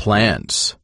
plants